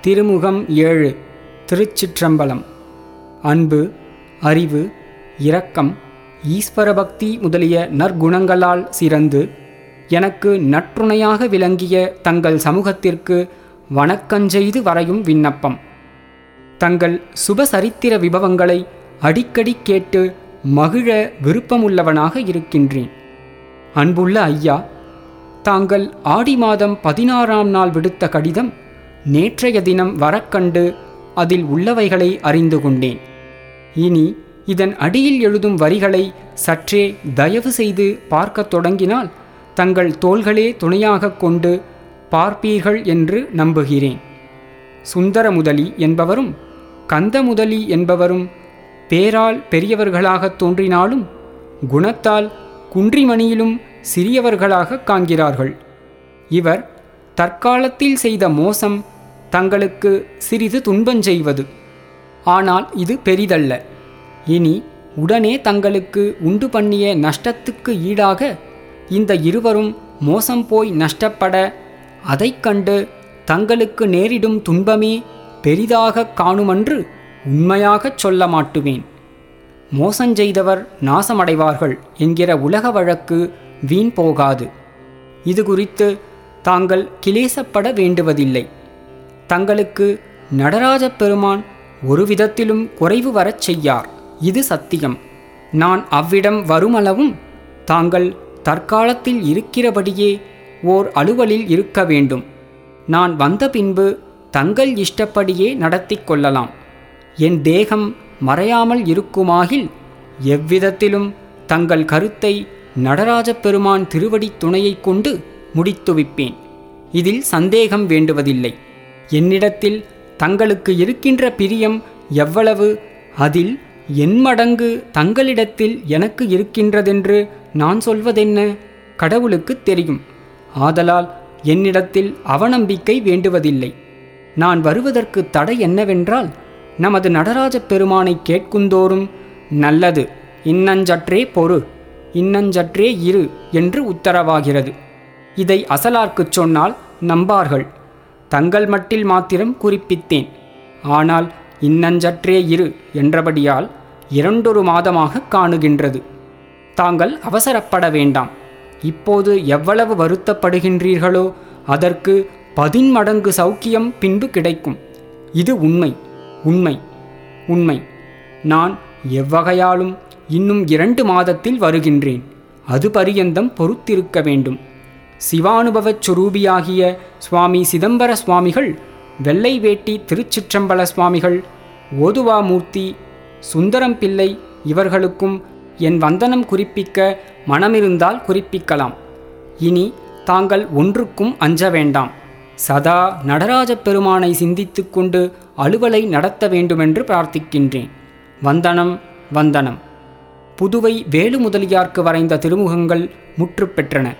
திருமுகம் ஏழு திருச்சிற்றம்பலம். அன்பு அறிவு இரக்கம் ஈஸ்வரபக்தி முதலிய நற்குணங்களால் சிறந்து எனக்கு நற்றுணையாக விளங்கிய தங்கள் சமூகத்திற்கு வணக்கஞ்செய்து வரையும் விண்ணப்பம். தங்கள் சுபசரித்திர விபவங்களை அடிக்கடி கேட்டு மகிழ விருப்பமுள்ளவனாக இருக்கின்றேன். அன்புள்ள ஐயா தாங்கள் ஆடி மாதம் பதினாறாம் நாள் விடுத்த கடிதம் நேற்றைய தினம் வரக்கண்டு அதில் உள்ளவைகளை அறிந்து கொண்டேன். இனி இதன் அடியில் எழுதும் வரிகளை சற்றே தயவு செய்து பார்க்கத் தொடங்கினால் தங்கள் தோள்களே துணையாகக் கொண்டு பார்ப்பீர்கள் என்று நம்புகிறேன். சுந்தரமுதலி என்பவரும் கந்தமுதலி என்பவரும் பேரால் பெரியவர்களாகத் தோன்றினாலும் குணத்தால் குன்றிமணியிலும் சிறியவர்களாக காண்கிறார்கள். இவர் தற்காலத்தில் செய்த மோசம் தங்களுக்கு சிறிது துன்பஞ்செய்வது ஆனால் இது பெரிதல்ல. இனி உடனே தங்களுக்கு உண்டு பண்ணிய நஷ்டத்துக்கு ஈடாக இந்த இருவரும் மோசம் போய் நஷ்டப்பட அதைக் கண்டு தங்களுக்கு நேரிடும் துன்பமே பெரிதாக காணுமன்று உண்மையாகச் சொல்ல மாட்டுவேன். மோசஞ்செய்தவர் நாசமடைவார்கள் என்கிற உலக வழக்கு வீண் போகாது. இது குறித்து தாங்கள் கிளேசப்பட வேண்டுவதில்லை. தங்களுக்கு நடராஜ பெருமான் ஒரு விதத்திலும் குறைவு வரச் செய்யார். இது சத்தியம். நான் அவ்விடம் வருமளவும் தாங்கள் தற்காலத்தில் இருக்கிறபடியே ஓர் அலுவலில் இருக்க வேண்டும். நான் வந்த பின்பு தங்கள் இஷ்டப்படியே நடத்தி கொள்ளலாம். என் தேகம் மறையாமல் இருக்குமாகில் எவ்விதத்திலும் தங்கள் கருத்தை நடராஜ பெருமான் திருவடி துணையை கொண்டு முடித்துவிப்பேன். இதில் சந்தேகம் வேண்டுவதில்லை. என்னிடத்தில் தங்களுக்கு இருக்கின்ற பிரியம் எவ்வளவு? அதில் என் மடங்கு தங்களிடத்தில் எனக்கு இருக்கின்றதென்று நான் சொல்வதென்ன? கடவுளுக்குத் தெரியும். ஆதலால் என்னிடத்தில் அவநம்பிக்கை வேண்டுவதில்லை. நான் வருவதற்கு தடை என்னவென்றால் நமது நடராஜப் பெருமானை கேட்குந்தோறும் நல்லது இன்னஞ்சற்றே பொறு இன்னஞ்சற்றே இரு என்று உத்தரவாகிறது. இதை அசலார்க்குச் சொன்னால் நம்பார்கள். தங்கள் மட்டில் மாத்திரம் குறிப்பித்தேன். ஆனால் இன்னஞ்சற்றே இரு என்றபடியால் இரண்டொரு மாதமாக காணுகின்றது. தாங்கள் அவசரப்பட வேண்டாம். இப்போது எவ்வளவு வருத்தப்படுகின்றீர்களோ அதற்கு பதின்மடங்கு சௌக்கியம் பின்பு கிடைக்கும். இது உண்மை உண்மை உண்மை. நான் எவ்வகையாலும் இன்னும் இரண்டு மாதத்தில் வருகின்றேன். அது பரியந்தம் பொறுத்திருக்க வேண்டும். சிவானுபவச் சுரூபியாகிய சுவாமி சிதம்பர சுவாமிகள் வெள்ளை வேட்டி திருச்சிற்றம்பல சுவாமிகள் ஓதுவாமூர்த்தி சுந்தரம் பிள்ளை இவர்களுக்கும் என் வந்தனம் குறிப்பிக்க மனமிருந்தால் குறிப்பிக்கலாம். இனி தாங்கள் ஒன்றுக்கும் அஞ்ச வேண்டாம். சதா நடராஜ பெருமானை சிந்தித்து கொண்டு அலுவலை நடத்த வேண்டுமென்று பிரார்த்திக்கின்றேன். வந்தனம் வந்தனம். புதுவை வேலு முதலியார்க்கு வரைந்த திருமுகங்கள் முற்று பெற்றன.